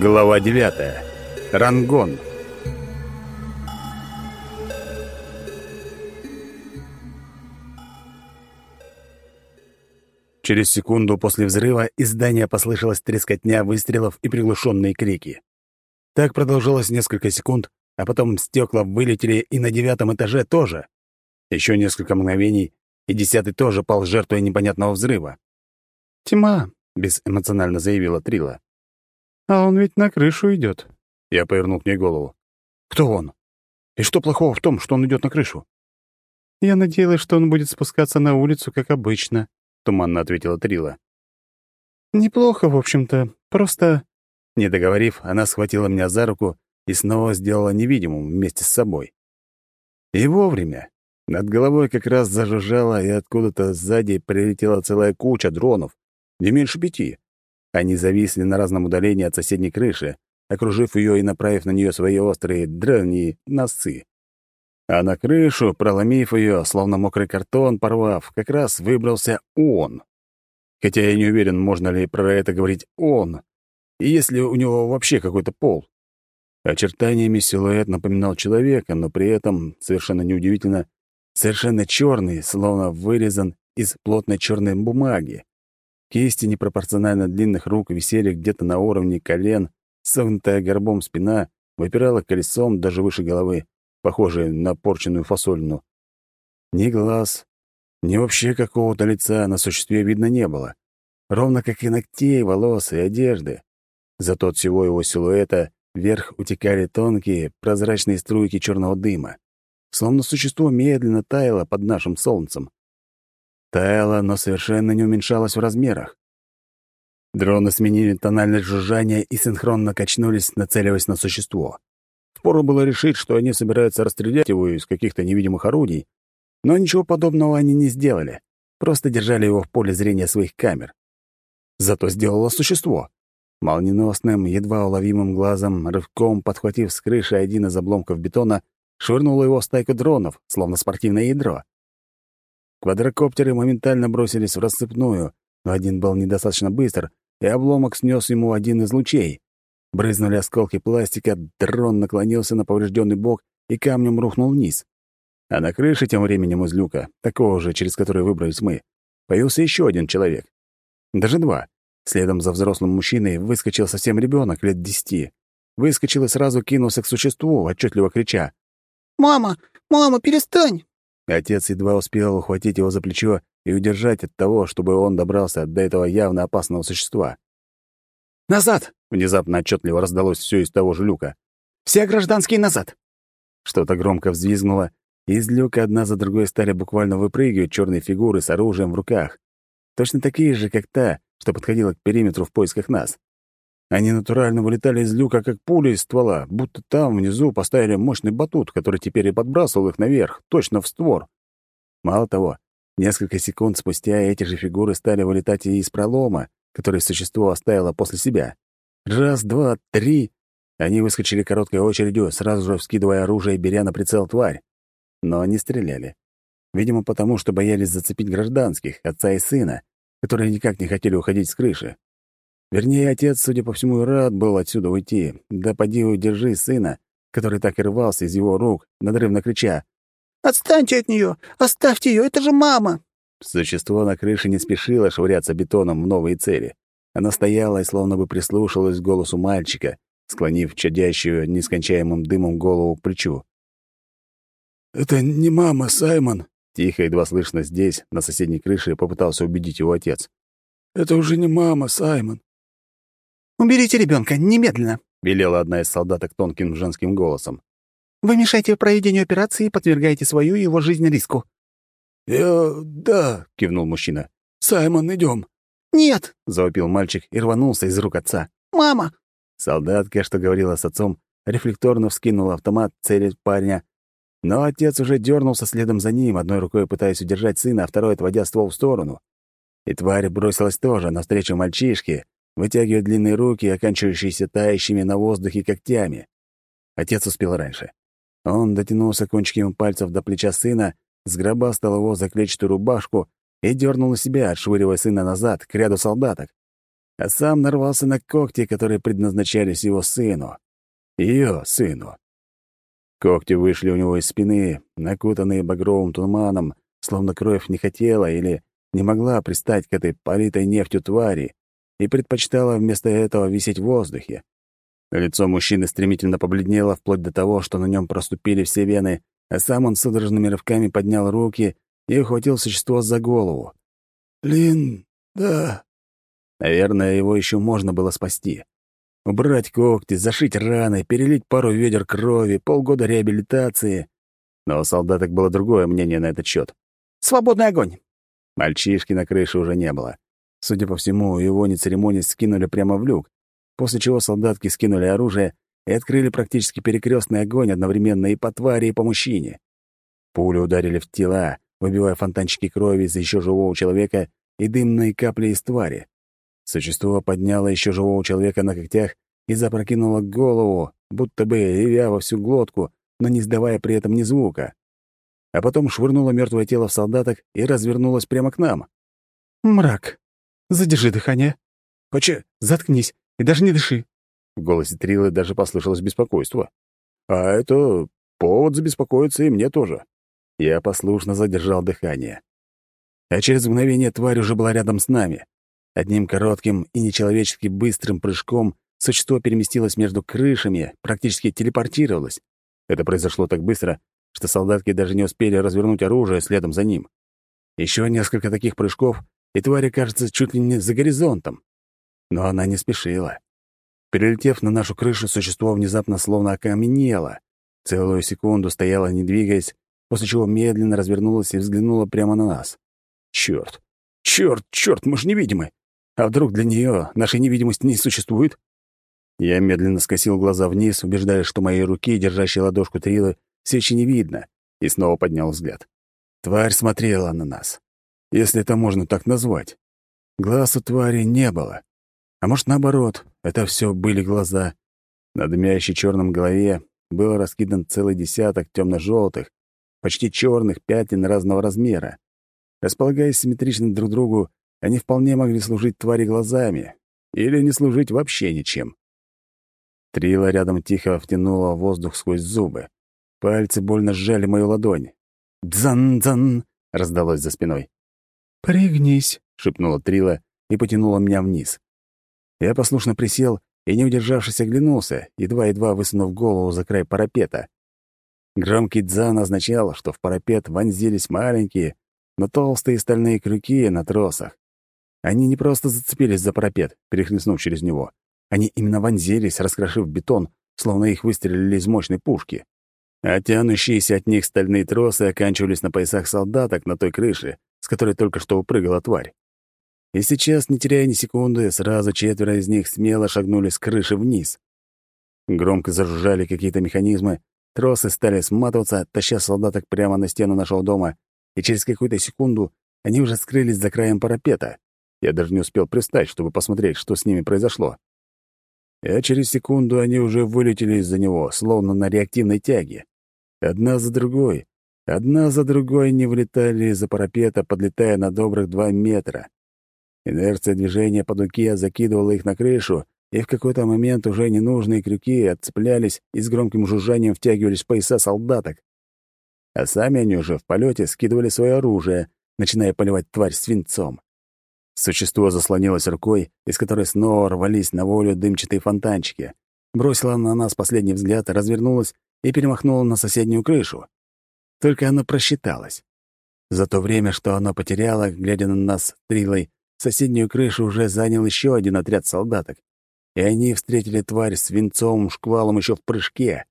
Глава 9. Рангон. Через секунду после взрыва из здания послышалась трескотня выстрелов и приглушенные крики. Так продолжалось несколько секунд, а потом стекла вылетели и на девятом этаже тоже. Еще несколько мгновений, и десятый тоже пал жертвой непонятного взрыва. «Тьма», — безэмоционально заявила Трила. «А он ведь на крышу идет. Я повернул к ней голову. «Кто он? И что плохого в том, что он идет на крышу?» «Я надеялась, что он будет спускаться на улицу, как обычно», — туманно ответила Трила. «Неплохо, в общем-то. Просто...» Не договорив, она схватила меня за руку и снова сделала невидимым вместе с собой. И вовремя. Над головой как раз зажужжало, и откуда-то сзади прилетела целая куча дронов, не меньше пяти. Они зависли на разном удалении от соседней крыши, окружив ее и направив на нее свои острые древние носы. А на крышу, проломив ее, словно мокрый картон порвав, как раз выбрался он. Хотя я не уверен, можно ли про это говорить «он», и есть ли у него вообще какой-то пол. Очертаниями силуэт напоминал человека, но при этом, совершенно неудивительно, совершенно черный, словно вырезан из плотной черной бумаги. Кисти непропорционально длинных рук висели где-то на уровне колен, согнутая горбом спина выпирала колесом даже выше головы, похожей на порченную фасольну. Ни глаз, ни вообще какого-то лица на существе видно не было, ровно как и ногтей, волос и одежды. Зато от всего его силуэта вверх утекали тонкие, прозрачные струйки черного дыма, словно существо медленно таяло под нашим солнцем. Таяло, но совершенно не уменьшалось в размерах. Дроны сменили тональность жужжания и синхронно качнулись, нацеливаясь на существо. Впору было решить, что они собираются расстрелять его из каких-то невидимых орудий, но ничего подобного они не сделали, просто держали его в поле зрения своих камер. Зато сделало существо. Молниеносным, едва уловимым глазом, рывком подхватив с крыши один из обломков бетона, швырнуло его в стайку дронов, словно спортивное ядро. Квадрокоптеры моментально бросились в рассыпную, но один был недостаточно быстр, и обломок снес ему один из лучей. Брызнули осколки пластика, дрон наклонился на поврежденный бок и камнем рухнул вниз. А на крыше тем временем из люка, такого же, через который выбрались мы, появился еще один человек. Даже два. Следом за взрослым мужчиной выскочил совсем ребенок лет десяти. Выскочил и сразу кинулся к существу, отчетливо крича. «Мама! Мама, перестань!» Отец едва успел ухватить его за плечо и удержать от того, чтобы он добрался до этого явно опасного существа. «Назад!» — внезапно отчетливо раздалось все из того же люка. «Все гражданские назад!» Что-то громко взвизгнуло, и из люка одна за другой стали буквально выпрыгивать черные фигуры с оружием в руках. Точно такие же, как та, что подходила к периметру в поисках нас. Они натурально вылетали из люка, как пули из ствола, будто там внизу поставили мощный батут, который теперь и подбрасывал их наверх, точно в створ. Мало того, несколько секунд спустя эти же фигуры стали вылетать и из пролома, который существо оставило после себя. Раз, два, три. Они выскочили короткой очередью, сразу же вскидывая оружие и беря на прицел тварь. Но они стреляли. Видимо, потому что боялись зацепить гражданских, отца и сына, которые никак не хотели уходить с крыши. Вернее, отец, судя по всему, рад был отсюда уйти. Да поди удержи сына, который так и рвался из его рук, надрывно крича. «Отстаньте от нее! Оставьте ее! Это же мама!» Существо на крыше не спешило швыряться бетоном в новые цели. Она стояла и словно бы прислушалась к голосу мальчика, склонив чадящую нескончаемым дымом голову к плечу. «Это не мама, Саймон!» Тихо, едва слышно здесь, на соседней крыше, попытался убедить его отец. «Это уже не мама, Саймон. «Уберите ребенка немедленно!» — велела одна из солдаток тонким женским голосом. «Вы мешаете проведению операции и подвергаете свою и его жизнь риску». «Я... да», — кивнул мужчина. «Саймон, идем. «Нет!» — завопил мальчик и рванулся из рук отца. «Мама!» Солдатка, что говорила с отцом, рефлекторно вскинула автомат, целясь парня. Но отец уже дернулся следом за ним, одной рукой пытаясь удержать сына, а второй отводя ствол в сторону. И тварь бросилась тоже навстречу мальчишке, вытягивая длинные руки, оканчивающиеся тающими на воздухе когтями. Отец успел раньше. Он дотянулся кончиками пальцев до плеча сына, сгробастал его за клетчатую рубашку и дернул на себя, отшвыривая сына назад, к ряду солдаток. а сам нарвался на когти, которые предназначались его сыну. Ее сыну. Когти вышли у него из спины, накутанные багровым туманом, словно кровь не хотела или не могла пристать к этой политой нефтью твари и предпочитала вместо этого висеть в воздухе. Лицо мужчины стремительно побледнело вплоть до того, что на нем проступили все вены, а сам он судорожными рывками поднял руки и ухватил существо за голову. «Лин, да...» Наверное, его еще можно было спасти. Убрать когти, зашить раны, перелить пару ведер крови, полгода реабилитации. Но у солдаток было другое мнение на этот счет. «Свободный огонь!» Мальчишки на крыше уже не было. Судя по всему, его не церемонясь скинули прямо в люк, после чего солдатки скинули оружие и открыли практически перекрестный огонь одновременно и по твари, и по мужчине. Пули ударили в тела, выбивая фонтанчики крови из еще живого человека и дымные капли из твари. Существо подняло еще живого человека на когтях и запрокинуло голову, будто бы ревя во всю глотку, но не сдавая при этом ни звука. А потом швырнуло мертвое тело в солдаток и развернулось прямо к нам. «Мрак!» Задержи дыхание. Поче, заткнись и даже не дыши. В голосе Трилы даже послышалось беспокойство. А это повод забеспокоиться и мне тоже. Я послушно задержал дыхание. А через мгновение тварь уже была рядом с нами. Одним коротким и нечеловечески быстрым прыжком существо переместилось между крышами, практически телепортировалось. Это произошло так быстро, что солдатки даже не успели развернуть оружие следом за ним. Еще несколько таких прыжков, и тварь кажется чуть ли не за горизонтом. Но она не спешила. Перелетев на нашу крышу, существо внезапно словно окаменело. Целую секунду стояло, не двигаясь, после чего медленно развернулось и взглянуло прямо на нас. Черт! Черт, черт, мы же невидимы! А вдруг для нее нашей невидимости не существует? Я медленно скосил глаза вниз, убеждаясь, что моей руки, держащей ладошку Трилы, все еще не видно, и снова поднял взгляд. Тварь смотрела на нас если это можно так назвать. Глаз у твари не было. А может, наоборот, это все были глаза. На дымящей черном голове был раскидан целый десяток темно-желтых, почти черных пятен разного размера. Располагаясь симметрично друг другу, они вполне могли служить твари глазами или не служить вообще ничем. Трила рядом тихо втянула воздух сквозь зубы. Пальцы больно сжали мою ладонь. «Дзан-дзан!» — раздалось за спиной. «Пригнись», — шепнула Трила и потянула меня вниз. Я послушно присел и, не удержавшись, оглянулся, едва-едва высунув голову за край парапета. Громкий дзан означал, что в парапет вонзились маленькие, но толстые стальные крюки на тросах. Они не просто зацепились за парапет, перехлестнув через него. Они именно вонзились, раскрошив бетон, словно их выстрелили из мощной пушки. А тянущиеся от них стальные тросы оканчивались на поясах солдаток на той крыше, с которой только что упрыгала тварь. И сейчас, не теряя ни секунды, сразу четверо из них смело шагнули с крыши вниз. Громко зажужжали какие-то механизмы, тросы стали сматываться, таща солдаток прямо на стену нашего дома, и через какую-то секунду они уже скрылись за краем парапета. Я даже не успел пристать, чтобы посмотреть, что с ними произошло. А через секунду они уже вылетели из-за него, словно на реактивной тяге. Одна за другой, Одна за другой они влетали из-за парапета, подлетая на добрых два метра. Инерция движения по дуге закидывала их на крышу, и в какой-то момент уже ненужные крюки отцеплялись и с громким жужжанием втягивались в пояса солдаток. А сами они уже в полете скидывали свое оружие, начиная поливать тварь свинцом. Существо заслонилось рукой, из которой снова рвались на волю дымчатые фонтанчики. Бросило на нас последний взгляд, развернулось и перемахнуло на соседнюю крышу. Только оно просчиталось. За то время, что оно потеряло, глядя на нас стрелой, соседнюю крышу уже занял еще один отряд солдаток. И они встретили тварь с свинцовым шквалом еще в прыжке.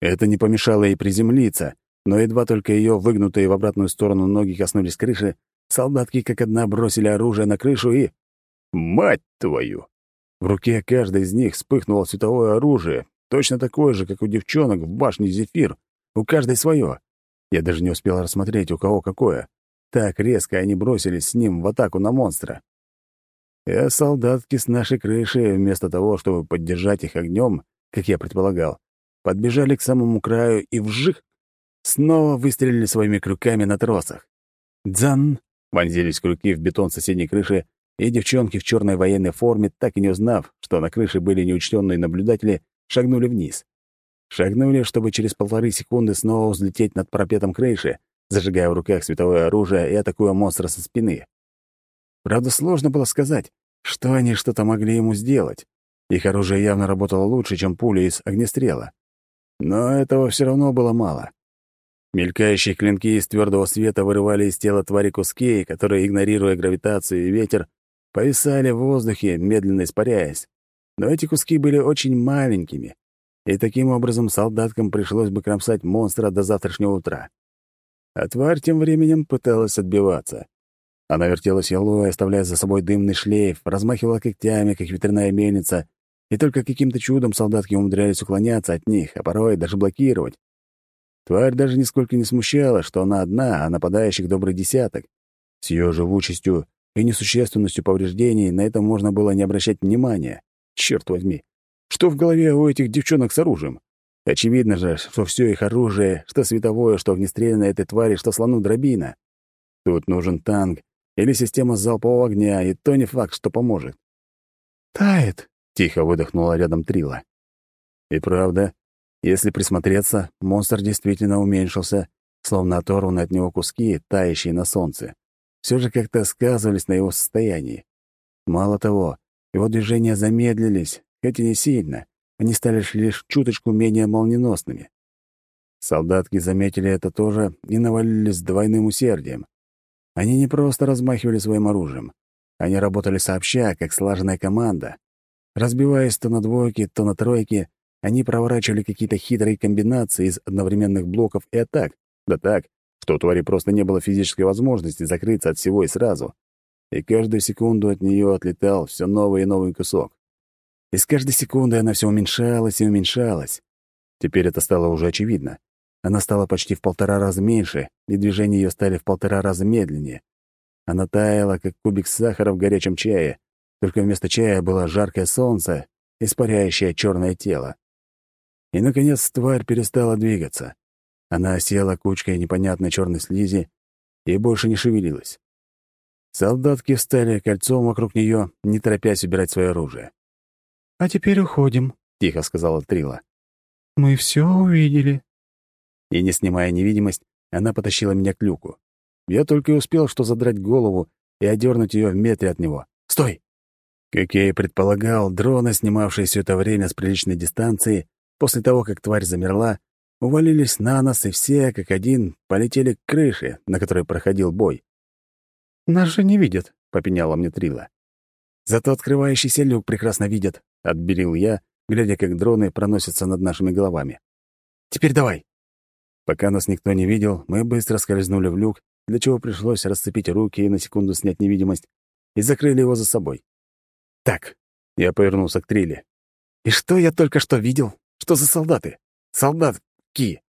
Это не помешало ей приземлиться, но едва только ее выгнутые в обратную сторону ноги коснулись крыши, солдатки как одна бросили оружие на крышу и... Мать твою! В руке каждой из них вспыхнуло световое оружие, точно такое же, как у девчонок в башне Зефир. У каждой свое. Я даже не успел рассмотреть, у кого какое. Так резко они бросились с ним в атаку на монстра. И солдатки с нашей крыши, вместо того, чтобы поддержать их огнем, как я предполагал, подбежали к самому краю и вжих снова выстрелили своими крюками на тросах. «Дзан!» — вонзились крюки в бетон соседней крыши, и девчонки в черной военной форме, так и не узнав, что на крыше были неучтенные наблюдатели, шагнули вниз. Шагнули, чтобы через полторы секунды снова взлететь над парапетом крыши, зажигая в руках световое оружие и атакуя монстра со спины. Правда, сложно было сказать, что они что-то могли ему сделать. Их оружие явно работало лучше, чем пули из огнестрела. Но этого все равно было мало. Мелькающие клинки из твердого света вырывали из тела твари куски, которые, игнорируя гравитацию и ветер, повисали в воздухе, медленно испаряясь. Но эти куски были очень маленькими, и таким образом солдаткам пришлось бы кромсать монстра до завтрашнего утра. А тварь тем временем пыталась отбиваться. Она вертелась елой, оставляя за собой дымный шлейф, размахивала когтями, как ветряная мельница, и только каким-то чудом солдатки умудрялись уклоняться от них, а порой даже блокировать. Тварь даже нисколько не смущала, что она одна, а нападающих добрый десяток. С ее живучестью и несущественностью повреждений на это можно было не обращать внимания. Черт возьми, что в голове у этих девчонок с оружием? Очевидно же, что все их оружие, что световое, что огнестрельное этой твари, что слону дробина. Тут нужен танк или система залпового огня, и то не факт, что поможет. «Тает», — тихо выдохнула рядом Трила. И правда, если присмотреться, монстр действительно уменьшился, словно оторванные от него куски, тающие на солнце. Все же как-то сказывались на его состоянии. Мало того, его движения замедлились, хоть и не сильно, они стали лишь чуточку менее молниеносными. Солдатки заметили это тоже и навалились с двойным усердием. Они не просто размахивали своим оружием. Они работали сообща, как слаженная команда. Разбиваясь то на двойки, то на тройки, они проворачивали какие-то хитрые комбинации из одновременных блоков и атак. Да так, что у твари просто не было физической возможности закрыться от всего и сразу. И каждую секунду от нее отлетал все новый и новый кусок. И с каждой секундой она все уменьшалась и уменьшалась. Теперь это стало уже очевидно. Она стала почти в полтора раза меньше, и движения ее стали в полтора раза медленнее. Она таяла, как кубик сахара в горячем чае, только вместо чая было жаркое солнце, испаряющее черное тело. И, наконец, тварь перестала двигаться. Она села кучкой непонятной черной слизи и больше не шевелилась. Солдатки встали кольцом вокруг нее, не торопясь убирать свое оружие. «А теперь уходим», — тихо сказала Трила. «Мы все увидели» и, не снимая невидимость, она потащила меня к люку. Я только и успел что задрать голову и одернуть ее в метре от него. «Стой!» Как я и предполагал, дроны, снимавшие все это время с приличной дистанции, после того, как тварь замерла, увалились на нас, и все, как один, полетели к крыше, на которой проходил бой. «Нас же не видят», — попеняла мне Трила. «Зато открывающийся люк прекрасно видят», — отберил я, глядя, как дроны проносятся над нашими головами. «Теперь давай!» Пока нас никто не видел, мы быстро скользнули в люк, для чего пришлось расцепить руки и на секунду снять невидимость, и закрыли его за собой. «Так», — я повернулся к Триле. «И что я только что видел? Что за солдаты? Солдатки.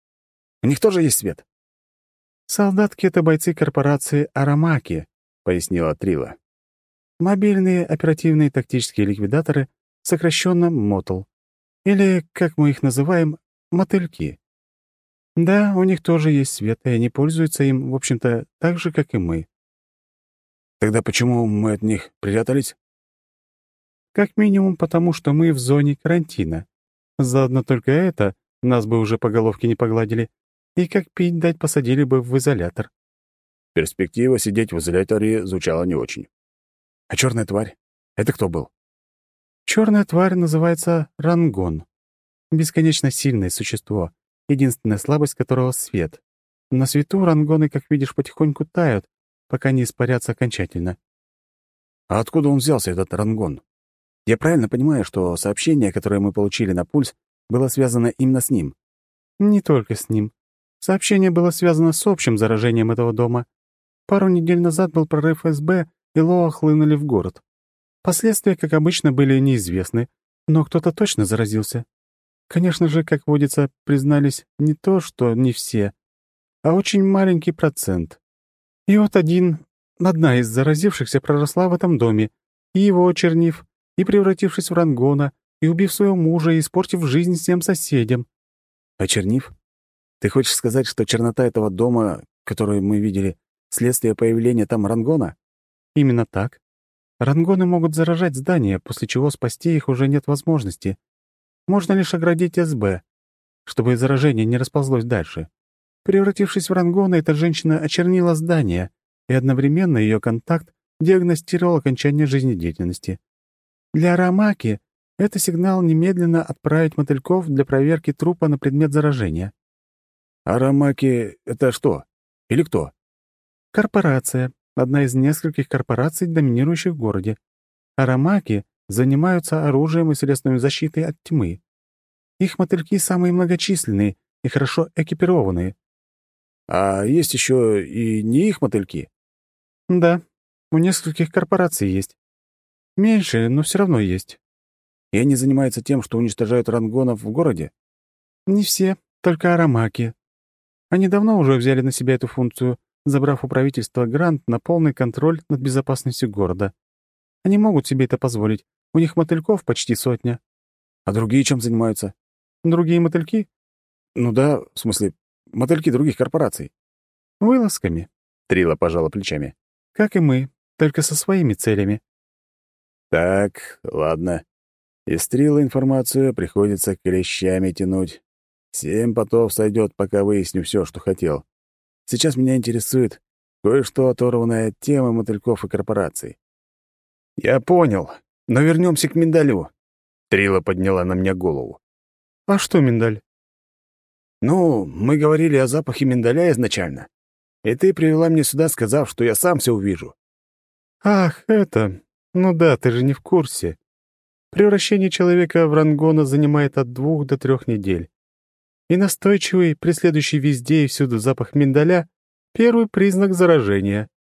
У них тоже есть свет?» «Солдатки — это бойцы корпорации «Арамаки», — пояснила Трила. «Мобильные оперативные тактические ликвидаторы, сокращенно МОТЛ. Или, как мы их называем, мотыльки. Да, у них тоже есть свет, и они пользуются им, в общем-то, так же, как и мы. Тогда почему мы от них прятались? Как минимум потому, что мы в зоне карантина. Заодно только это нас бы уже по головке не погладили, и как пить дать посадили бы в изолятор. Перспектива сидеть в изоляторе звучала не очень. А черная тварь? Это кто был? Черная тварь называется Рангон. Бесконечно сильное существо, единственная слабость которого — свет. На свету рангоны, как видишь, потихоньку тают, пока не испарятся окончательно. А откуда он взялся, этот рангон? Я правильно понимаю, что сообщение, которое мы получили на пульс, было связано именно с ним? Не только с ним. Сообщение было связано с общим заражением этого дома. Пару недель назад был прорыв СБ, и Лоа хлынули в город. Последствия, как обычно, были неизвестны, но кто-то точно заразился. Конечно же, как водится, признались не то, что не все, а очень маленький процент. И вот один, одна из заразившихся проросла в этом доме, и его очернив, и превратившись в рангона, и убив своего мужа, и испортив жизнь всем соседям. Очернив? Ты хочешь сказать, что чернота этого дома, которую мы видели, следствие появления там рангона? Именно так. Рангоны могут заражать здания, после чего спасти их уже нет возможности. Можно лишь оградить СБ, чтобы заражение не расползлось дальше. Превратившись в рангона, эта женщина очернила здание, и одновременно ее контакт диагностировал окончание жизнедеятельности. Для Арамаки это сигнал немедленно отправить мотыльков для проверки трупа на предмет заражения. Арамаки — это что? Или кто? Корпорация. Одна из нескольких корпораций, доминирующих в городе. Арамаки занимаются оружием и средствами защиты от тьмы. Их мотыльки самые многочисленные и хорошо экипированные. А есть еще и не их мотыльки? Да, у нескольких корпораций есть. Меньше, но все равно есть. И они занимаются тем, что уничтожают рангонов в городе? Не все, только арамаки. Они давно уже взяли на себя эту функцию, забрав у правительства грант на полный контроль над безопасностью города. Они могут себе это позволить. У них мотыльков почти сотня. А другие чем занимаются? Другие мотыльки? Ну да, в смысле, мотыльки других корпораций. Вылазками. Трила пожала плечами. Как и мы, только со своими целями. Так, ладно. Из Трила информацию приходится клещами тянуть. Семь потов сойдет, пока выясню все, что хотел. Сейчас меня интересует кое-что оторванное от темы мотыльков и корпораций. «Я понял, но вернемся к миндалю». Трила подняла на меня голову. «А что миндаль?» «Ну, мы говорили о запахе миндаля изначально, и ты привела мне сюда, сказав, что я сам все увижу». «Ах, это... Ну да, ты же не в курсе. Превращение человека в рангона занимает от двух до трех недель. И настойчивый, преследующий везде и всюду запах миндаля — первый признак заражения».